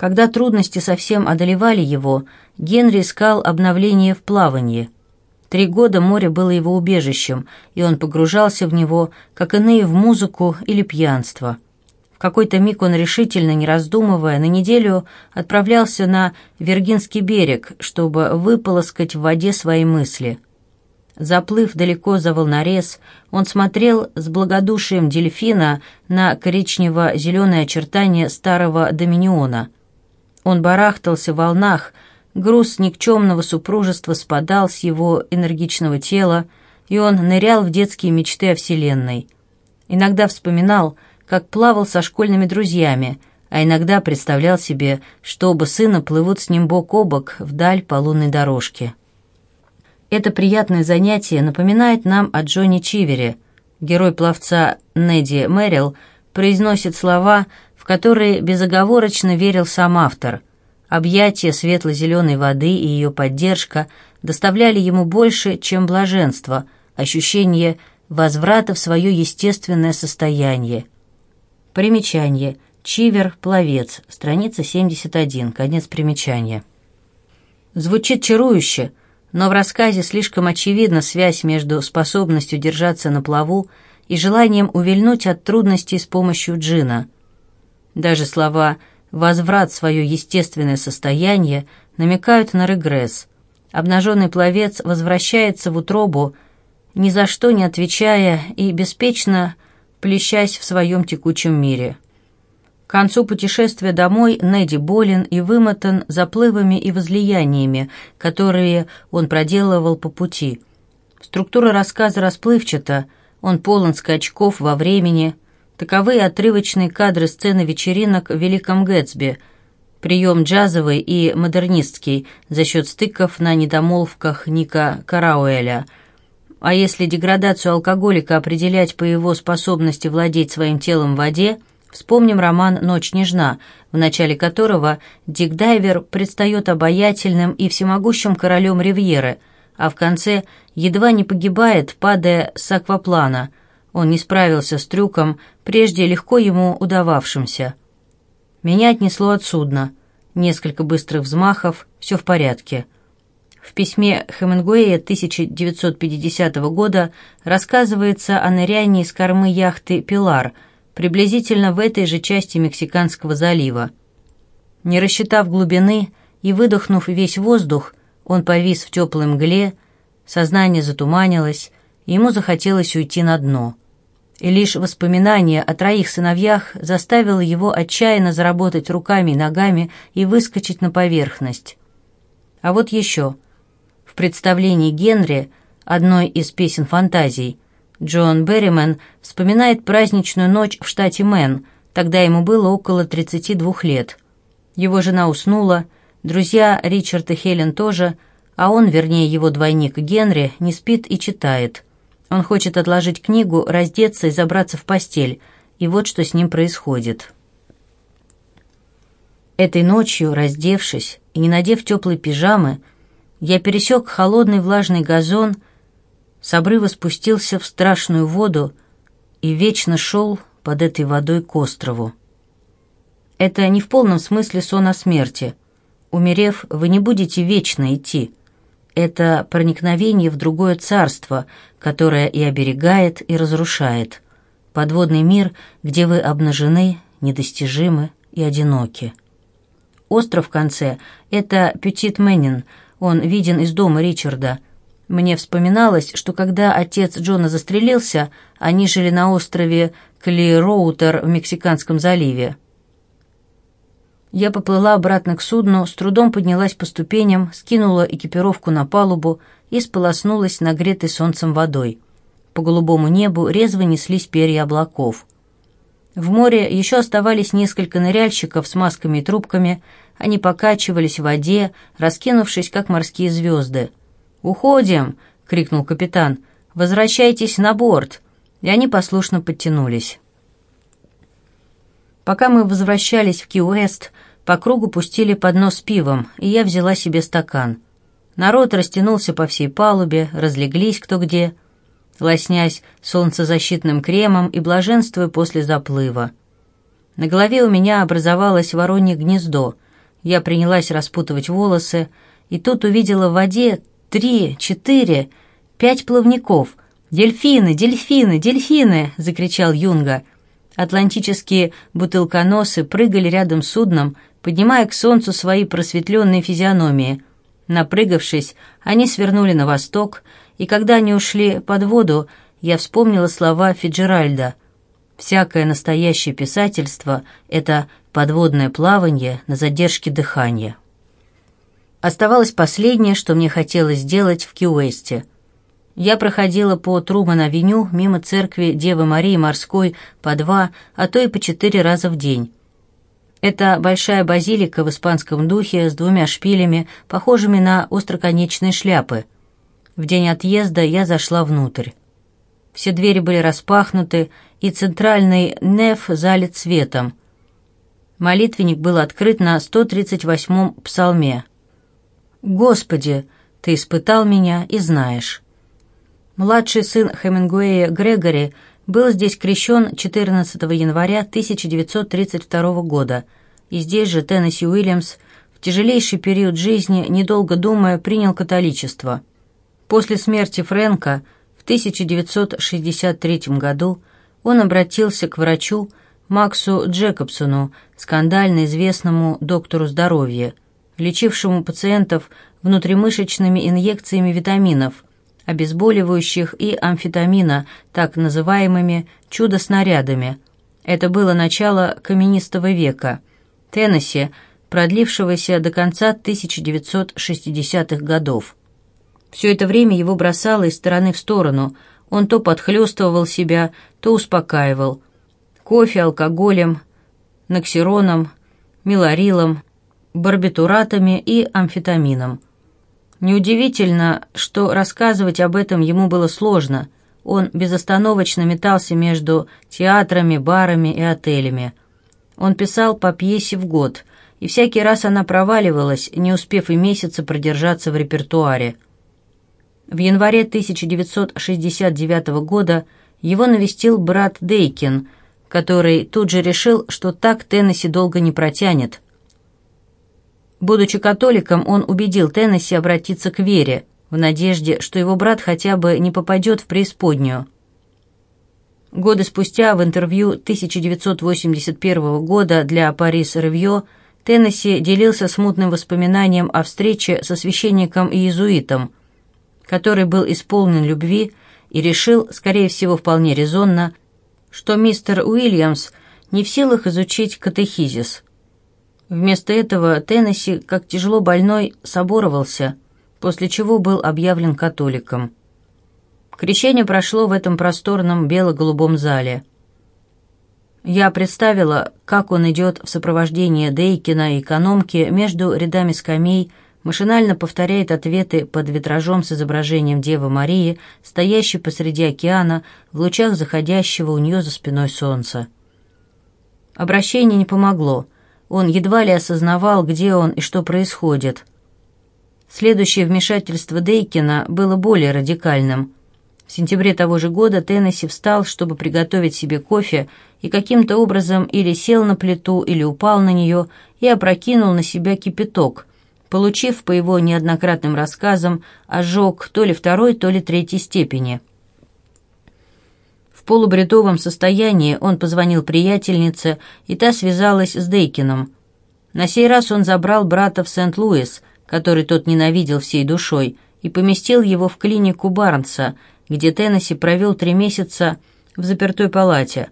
Когда трудности совсем одолевали его, Генри искал обновление в плавании. Три года море было его убежищем, и он погружался в него, как иные в музыку или пьянство. В какой-то миг он решительно, не раздумывая, на неделю отправлялся на Виргинский берег, чтобы выполоскать в воде свои мысли – Заплыв далеко за волнорез, он смотрел с благодушием дельфина на коричнево-зеленые очертания старого доминиона. Он барахтался в волнах, груз никчемного супружества спадал с его энергичного тела, и он нырял в детские мечты о Вселенной. Иногда вспоминал, как плавал со школьными друзьями, а иногда представлял себе, что оба сына плывут с ним бок о бок вдаль по лунной дорожке. Это приятное занятие напоминает нам о Джонни Чивере. Герой пловца Неди Мэрил произносит слова, которые безоговорочно верил сам автор. Объятия светло-зеленой воды и ее поддержка доставляли ему больше, чем блаженство, ощущение возврата в свое естественное состояние. Примечание. Чивер, пловец, страница 71, конец примечания. Звучит чарующе, но в рассказе слишком очевидна связь между способностью держаться на плаву и желанием увильнуть от трудностей с помощью джина. Даже слова «возврат в свое естественное состояние» намекают на регресс. Обнаженный пловец возвращается в утробу, ни за что не отвечая и беспечно плещась в своем текучем мире. К концу путешествия домой Неди болен и вымотан заплывами и возлияниями, которые он проделывал по пути. Структура рассказа расплывчата, он полон скачков во времени. Таковы отрывочные кадры сцены вечеринок в Великом Гэтсби, прием джазовый и модернистский за счет стыков на недомолвках Ника Карауэля – а если деградацию алкоголика определять по его способности владеть своим телом в воде, Вспомним роман «Ночь нежна», в начале которого Дик Дайвер предстает обаятельным и всемогущим королем Ривьеры, а в конце едва не погибает, падая с акваплана. Он не справился с трюком, прежде легко ему удававшимся. Меня отнесло от судна. Несколько быстрых взмахов, все в порядке. В письме Хемингуэя 1950 года рассказывается о нырянии с кормы яхты «Пилар», приблизительно в этой же части Мексиканского залива. Не рассчитав глубины и выдохнув весь воздух, он повис в теплой мгле, сознание затуманилось, ему захотелось уйти на дно. И лишь воспоминание о троих сыновьях заставило его отчаянно заработать руками и ногами и выскочить на поверхность. А вот еще. В представлении Генри, одной из песен фантазий, Джон Берриман вспоминает праздничную ночь в штате Мэн, тогда ему было около 32 лет. Его жена уснула, друзья Ричард и Хелен тоже, а он, вернее его двойник Генри, не спит и читает. Он хочет отложить книгу, раздеться и забраться в постель, и вот что с ним происходит. Этой ночью, раздевшись и не надев теплой пижамы, я пересек холодный влажный газон – с обрыва спустился в страшную воду и вечно шел под этой водой к острову. Это не в полном смысле сон о смерти. Умерев, вы не будете вечно идти. Это проникновение в другое царство, которое и оберегает, и разрушает. Подводный мир, где вы обнажены, недостижимы и одиноки. Остров в конце — это Пютит Мэннин, он виден из дома Ричарда — мне вспоминалось, что когда отец Джона застрелился, они жили на острове Клироутер в Мексиканском заливе. Я поплыла обратно к судну, с трудом поднялась по ступеням, скинула экипировку на палубу и сполоснулась нагретой солнцем водой. По голубому небу резво неслись перья облаков. В море еще оставались несколько ныряльщиков с масками и трубками, они покачивались в воде, раскинувшись, как морские звезды. «Уходим!» — крикнул капитан. «Возвращайтесь на борт!» И они послушно подтянулись. Пока мы возвращались в Ки-Уэст, по кругу пустили поднос с пивом, и я взяла себе стакан. Народ растянулся по всей палубе, разлеглись кто где, лоснясь солнцезащитным кремом и блаженствуя после заплыва. На голове у меня образовалось воронье гнездо, Я принялась распутывать волосы, и тут увидела в воде три, четыре, пять плавников. «Дельфины, дельфины, дельфины!» — закричал Юнга. Атлантические бутылконосы прыгали рядом с судном, поднимая к солнцу свои просветленные физиономии. Напрыгавшись, они свернули на восток, и когда они ушли под воду, я вспомнила слова Фиджеральда. «Всякое настоящее писательство — это подводное плавание на задержке дыхания». Оставалось последнее, что мне хотелось сделать в Кьюэсте. Я проходила по Труман-авеню мимо церкви Девы Марии Морской по два, а то и по четыре раза в день. Это большая базилика в испанском духе с двумя шпилями, похожими на остроконечные шляпы. В день отъезда я зашла внутрь. Все двери были распахнуты, и центральный неф залит светом. Молитвенник был открыт на 138-м псалме. «Господи, ты испытал меня и знаешь». Младший сын Хемингуэя Грегори был здесь крещен 14 января 1932 года, и здесь же Теннесси Уильямс в тяжелейший период жизни, недолго думая, принял католичество. После смерти Фрэнка в 1963 году он обратился к врачу Максу Джекобсону, скандально известному доктору здоровья, лечившему пациентов внутримышечными инъекциями витаминов, обезболивающих и амфетамина, так называемыми «чудо-снарядами». Это было начало каменистого века, Теннесси, продлившегося до конца 1960-х годов. Все это время его бросало из стороны в сторону, он то подхлестывал себя, то успокаивал. Кофе, алкоголем, ноксироном, милорилом, барбитуратами и амфетамином. Неудивительно, что рассказывать об этом ему было сложно. Он безостановочно метался между театрами, барами и отелями. Он писал по пьесе в год, и всякий раз она проваливалась, не успев и месяца продержаться в репертуаре. В январе 1969 года его навестил брат Дейкин, который тут же решил, что так Теннесси долго не протянет – Будучи католиком, он убедил Теннесси обратиться к вере, в надежде, что его брат хотя бы не попадет в преисподнюю. Годы спустя в интервью 1981 года для «Парис Ревье» Теннесси делился смутным воспоминанием о встрече со священником и иезуитом, который был исполнен любви и решил, скорее всего, вполне резонно, что мистер Уильямс не в силах изучить катехизис – Вместо этого Теннесси, как тяжело больной, соборовался, после чего был объявлен католиком. Крещение прошло в этом просторном бело-голубом зале. Я представила, как он идет в сопровождении Дейкина и экономки между рядами скамей, машинально повторяет ответы под витражом с изображением Девы Марии, стоящей посреди океана в лучах заходящего у нее за спиной солнца. Обращение не помогло — он едва ли осознавал, где он и что происходит. Следующее вмешательство Дейкина было более радикальным. В сентябре того же года Теннесси встал, чтобы приготовить себе кофе, и каким-то образом или сел на плиту, или упал на нее и опрокинул на себя кипяток, получив, по его неоднократным рассказам, ожог то ли второй, то ли третьей степени. В полубредовом состоянии он позвонил приятельнице, и та связалась с Дейкином. На сей раз он забрал брата в Сент-Луис, который тот ненавидел всей душой, и поместил его в клинику Барнса, где Теннесси провел три месяца в запертой палате.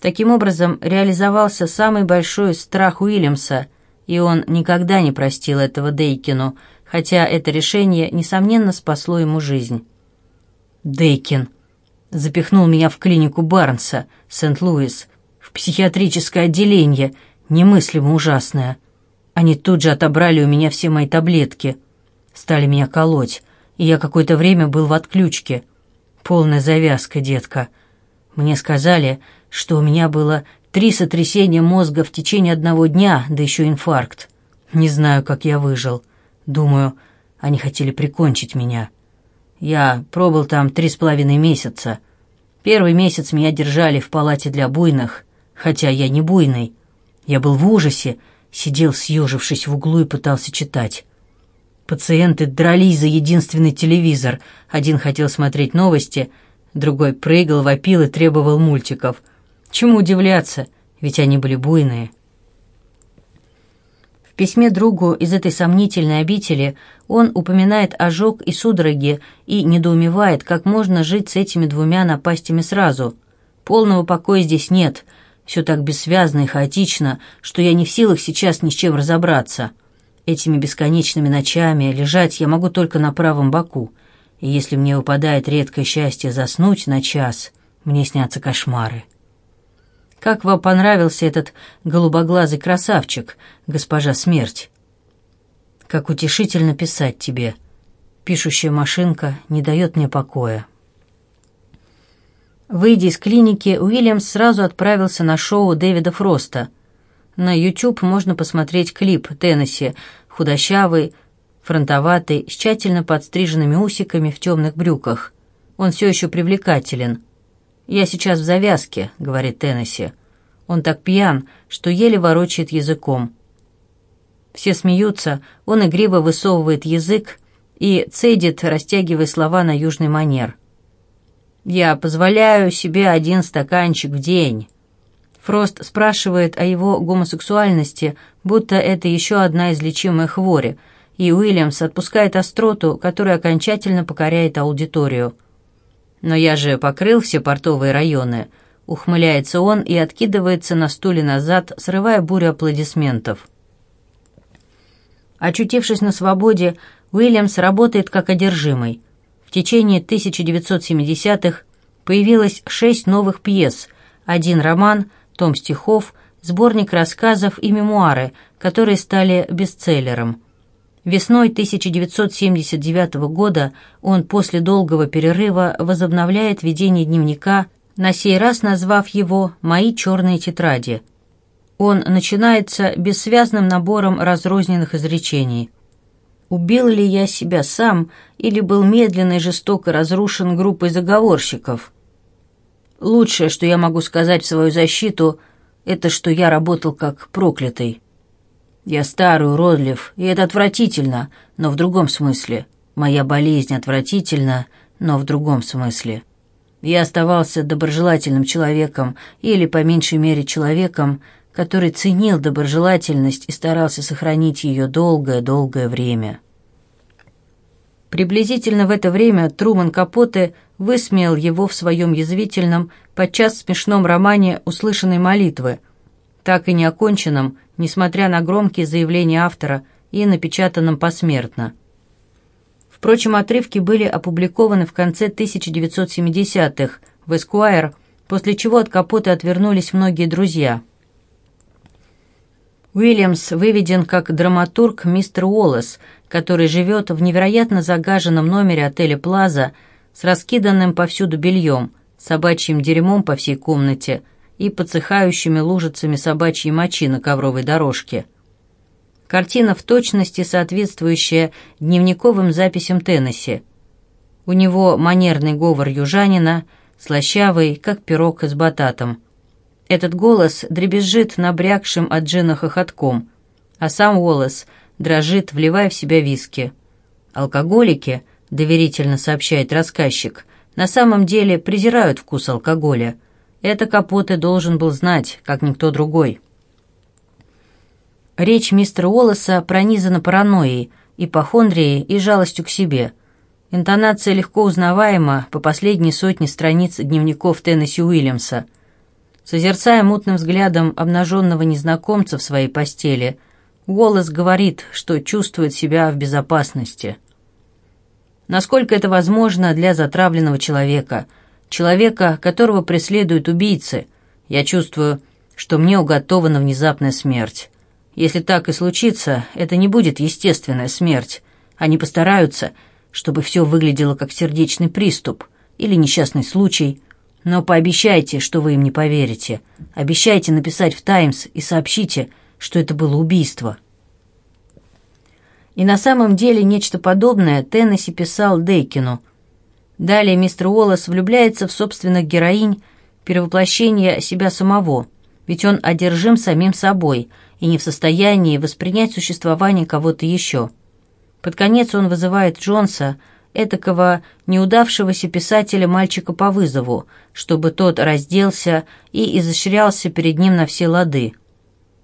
Таким образом, реализовался самый большой страх Уильямса, и он никогда не простил этого Дейкину, хотя это решение, несомненно, спасло ему жизнь. «Дейкин», запихнул меня в клинику Барнса, Сент-Луис, в психиатрическое отделение, немыслимо ужасное. Они тут же отобрали у меня все мои таблетки, стали меня колоть, и я какое-то время был в отключке. Полная завязка, детка. Мне сказали, что у меня было три сотрясения мозга в течение одного дня, да еще инфаркт. Не знаю, как я выжил. Думаю, они хотели прикончить меня». Я пробыл там три с половиной месяца. Первый месяц меня держали в палате для буйных, хотя я не буйный. Я был в ужасе сидел, съежившись в углу, и пытался читать. Пациенты дрались за единственный телевизор. Один хотел смотреть новости, другой прыгал, вопил и требовал мультиков. Чему удивляться, ведь они были буйные. Письме другу из этой сомнительной обители он упоминает ожог и судороги и недоумевает, как можно жить с этими двумя напастями сразу. Полного покоя здесь нет, все так бессвязно и хаотично, что я не в силах сейчас ни с чем разобраться. Этими бесконечными ночами лежать я могу только на правом боку, и если мне выпадает редкое счастье заснуть на час, мне снятся кошмары. Как вам понравился этот голубоглазый красавчик, госпожа Смерть? Как утешительно писать тебе. Пишущая машинка не дает мне покоя. Выйдя из клиники, Уильямс сразу отправился на шоу Дэвида Фроста. На YouTube можно посмотреть клип Теннесси, худощавый, фронтоватый, с тщательно подстриженными усиками в темных брюках. Он все еще привлекателен. «Я сейчас в завязке», — говорит Теннесси. Он так пьян, что еле ворочает языком. Все смеются, он игриво высовывает язык и цедит, растягивая слова на южный манер. «Я позволяю себе один стаканчик в день». Фрост спрашивает о его гомосексуальности, будто это еще одна излечимая хворь, и Уильямс отпускает остроту, которая окончательно покоряет аудиторию. «Но я же покрыл все портовые районы», — ухмыляется он и откидывается на стуле назад, срывая бурю аплодисментов. Очутившись на свободе, Уильямс работает как одержимый. В течение 1970-х появилось шесть новых пьес, один роман, том стихов, сборник рассказов и мемуары, которые стали бестселлером. Весной 1979 года он после долгого перерыва возобновляет ведение дневника, на сей раз назвав его «Мои черные тетради». Он начинается бессвязным набором разрозненных изречений – Убил ли я себя сам или был медленно и жестоко разрушен группой заговорщиков? Лучшее, что я могу сказать в свою защиту, это что я работал как проклятый. Я старый, уродлив, и это отвратительно, но в другом смысле. Моя болезнь отвратительна, но в другом смысле. Я оставался доброжелательным человеком, или, по меньшей мере, человеком, который ценил доброжелательность и старался сохранить ее долгое-долгое время. Приблизительно в это время Труман Капоте высмеял его в своем язвительном, подчас смешном романе «Услышанной молитвы», так и не оконченном, несмотря на громкие заявления автора и напечатанном посмертно. Впрочем, отрывки были опубликованы в конце 1970-х в Esquire, после чего от Капоте отвернулись многие друзья – Уильямс выведен как драматург мистер Уоллес, который живет в невероятно загаженном номере отеля «Плаза» с раскиданным повсюду бельем, собачьим дерьмом по всей комнате и подсыхающими лужицами собачьей мочи на ковровой дорожке. Картина в точности соответствующая дневниковым записям Теннесси. У него манерный говор южанина, слащавый, как пирог с бататом – этот голос дребезжит набрякшим от джина хохотком, а сам голос дрожит, вливая в себя виски. Алкоголики, доверительно сообщает рассказчик, на самом деле презирают вкус алкоголя. Это Капоте должен был знать, как никто другой. Речь мистера Уоллеса пронизана паранойей, ипохондрией и жалостью к себе. Интонация легко узнаваема по последней сотне страниц дневников Теннесси Уильямса – Созерцая мутным взглядом обнаженного незнакомца в своей постели, голос говорит, что чувствует себя в безопасности. Насколько это возможно для затравленного человека, человека, которого преследуют убийцы, я чувствую, что мне уготована внезапная смерть. Если так и случится, это не будет естественная смерть. Они постараются, чтобы все выглядело как сердечный приступ или несчастный случай – но пообещайте, что вы им не поверите. Обещайте написать в «Таймс» и сообщите, что это было убийство». И на самом деле нечто подобное Теннесси писал Дейкину. Далее мистер Уоллес влюбляется в собственных героинь, перевоплощение себя самого. Ведь он одержим самим собой и не в состоянии воспринять существование кого-то еще. Под конец он вызывает Джонса, этакого неудавшегося писателя-мальчика по вызову, чтобы тот разделся и изощрялся перед ним на все лады.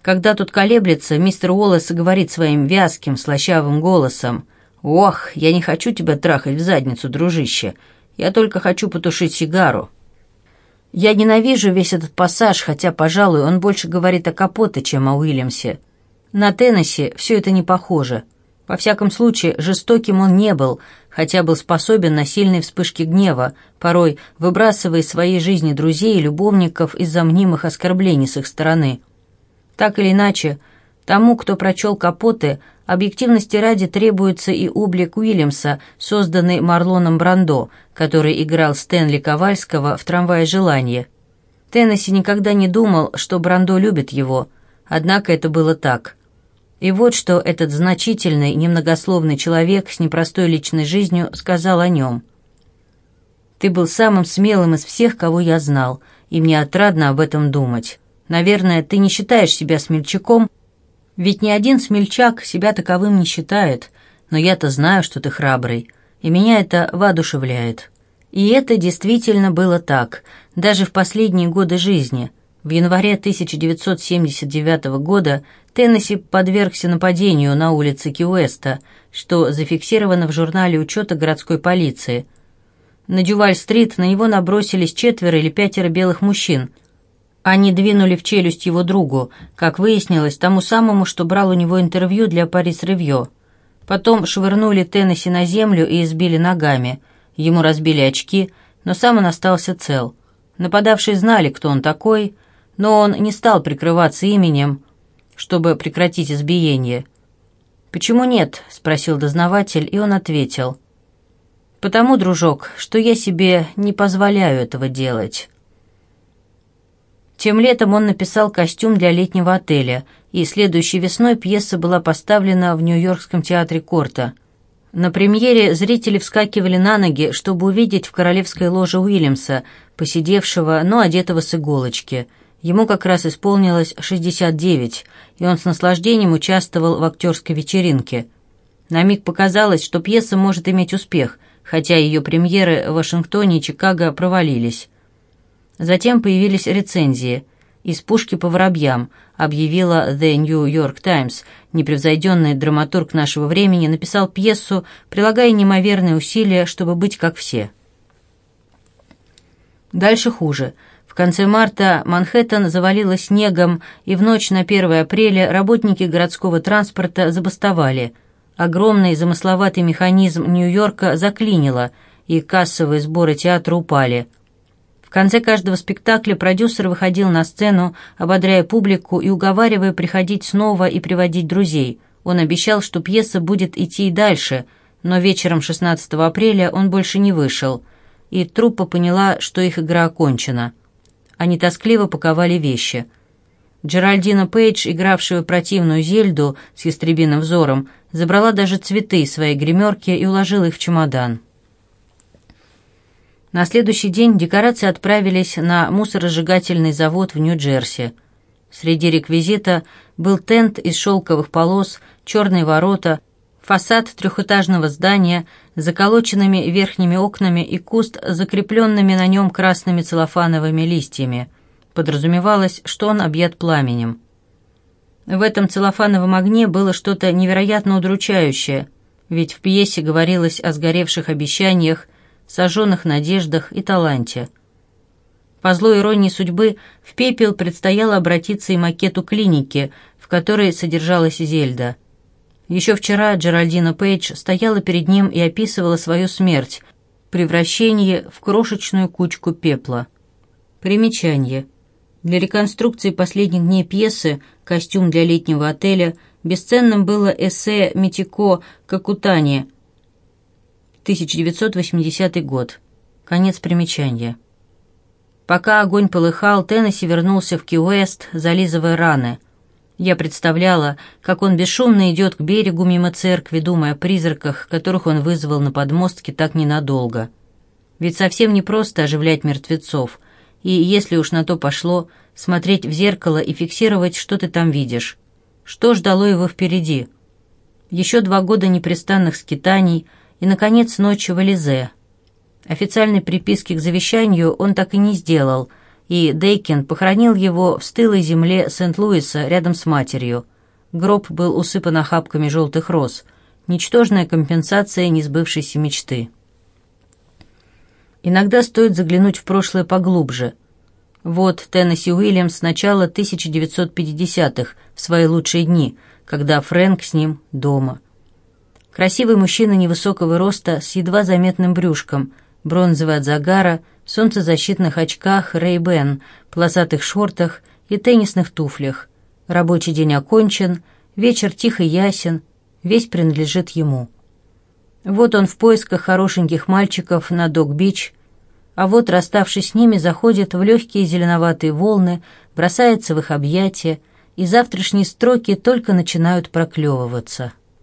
Когда тот колеблется, мистер Уоллес говорит своим вязким, слащавым голосом, «Ох, я не хочу тебя трахать в задницу, дружище, я только хочу потушить сигару». Я ненавижу весь этот пассаж, хотя, пожалуй, он больше говорит о Капоте, чем о Уильямсе. На Теннесси все это не похоже. Во всяком случае, жестоким он не был, хотя был способен на сильные вспышки гнева, порой выбрасывая из своей жизни друзей и любовников из-за мнимых оскорблений с их стороны. Так или иначе, тому, кто прочел Капоте, Объективности ради требуется и облик Уильямса, созданный Марлоном Брандо, который играл Стэнли Ковальского в «Трамвае желания». Теннесси никогда не думал, что Брандо любит его, однако это было так. И вот что этот значительный, немногословный человек с непростой личной жизнью сказал о нем. «Ты был самым смелым из всех, кого я знал, и мне отрадно об этом думать. Наверное, ты не считаешь себя смельчаком, ведь ни один смельчак себя таковым не считает, но я-то знаю, что ты храбрый, и меня это воодушевляет. И это действительно было так, даже в последние годы жизни. В январе 1979 года Теннесси подвергся нападению на улице Киуэста, что зафиксировано в журнале учета городской полиции. На Дюваль-стрит на него набросились четверо или пятеро белых мужчин – они двинули в челюсть его другу, как выяснилось, тому самому, что брал у него интервью для Парис Ревью. Потом швырнули Теннесси на землю и избили ногами. Ему разбили очки, но сам он остался цел. Нападавшие знали, кто он такой, но он не стал прикрываться именем, чтобы прекратить избиение. «Почему нет?» — спросил дознаватель, и он ответил. «Потому, дружок, что я себе не позволяю этого делать». Тем летом он написал костюм для летнего отеля, и следующей весной пьеса была поставлена в Нью-Йоркском театре Корта. На премьере зрители вскакивали на ноги, чтобы увидеть в королевской ложе Уильямса, посидевшего, но одетого с иголочки. Ему как раз исполнилось 69, и он с наслаждением участвовал в актерской вечеринке. На миг показалось, что пьеса может иметь успех, хотя ее премьеры в Вашингтоне и Чикаго провалились. Затем появились рецензии. «Из пушки по воробьям», объявила The New York Times. Непревзойденный драматург нашего времени написал пьесу, прилагая неимоверные усилия, чтобы быть как все. Дальше хуже. В конце марта Манхэттен завалило снегом, и в ночь на 1 апреля работники городского транспорта забастовали. Огромный замысловатый механизм Нью-Йорка заклинило, и кассовые сборы театра упали – конце каждого спектакля продюсер выходил на сцену, ободряя публику и уговаривая приходить снова и приводить друзей. Он обещал, что пьеса будет идти и дальше, но вечером 16 апреля он больше не вышел, и труппа поняла, что их игра окончена. Они тоскливо паковали вещи. Джеральдина Пейдж, игравшая противную Зельду с ястребиным взором, забрала даже цветы из своей гримерки и уложила их в чемодан. На следующий день декорации отправились на мусоросжигательный завод в Нью-Джерси. Среди реквизита был тент из шелковых полос, черные ворота, фасад трехэтажного здания с заколоченными верхними окнами и куст закрепленными на нем красными целлофановыми листьями. Подразумевалось, что он объят пламенем. В этом целлофановом огне было что-то невероятно удручающее, ведь в пьесе говорилось о сгоревших обещаниях, сожженных надеждах и таланте. По злой иронии судьбы в пепел предстояло обратиться и макету клиники, в которой содержалась Зельда. Еще вчера Джеральдина Пейдж стояла перед ним и описывала свою смерть, превращение в крошечную кучку пепла. Примечание. Для реконструкции последних дней пьесы «Костюм для летнего отеля» бесценным было эссе Митико «Какутани», 1980 год. Конец примечания. Пока огонь полыхал, Теннесси вернулся в Ки-Уэст, зализывая раны. Я представляла, как он бесшумно идет к берегу мимо церкви, думая о призраках, которых он вызвал на подмостке так ненадолго. Ведь совсем не просто оживлять мертвецов, и если уж на то пошло, смотреть в зеркало и фиксировать, что ты там видишь. Что ждало его впереди? Еще два года непрестанных скитаний и, наконец, ночь в Элизе. Официальной приписки к завещанию он так и не сделал, и Дейкин похоронил его в стылой земле Сент-Луиса рядом с матерью. Гроб был усыпан охапками желтых роз. Ничтожная компенсация несбывшейся мечты. Иногда стоит заглянуть в прошлое поглубже. Вот Теннесси Уильямс с начала 1950-х, в свои лучшие дни, когда Фрэнк с ним дома. Красивый мужчина невысокого роста с едва заметным брюшком, бронзовый от загара, солнцезащитных очках Ray-Ban, полосатых шортах и теннисных туфлях. Рабочий день окончен, вечер тихо ясен, весь принадлежит ему. Вот он в поисках хорошеньких мальчиков на Док-Бич, а вот, расставшись с ними, заходит в легкие зеленоватые волны, бросается в их объятия, и завтрашние строки только начинают проклевываться —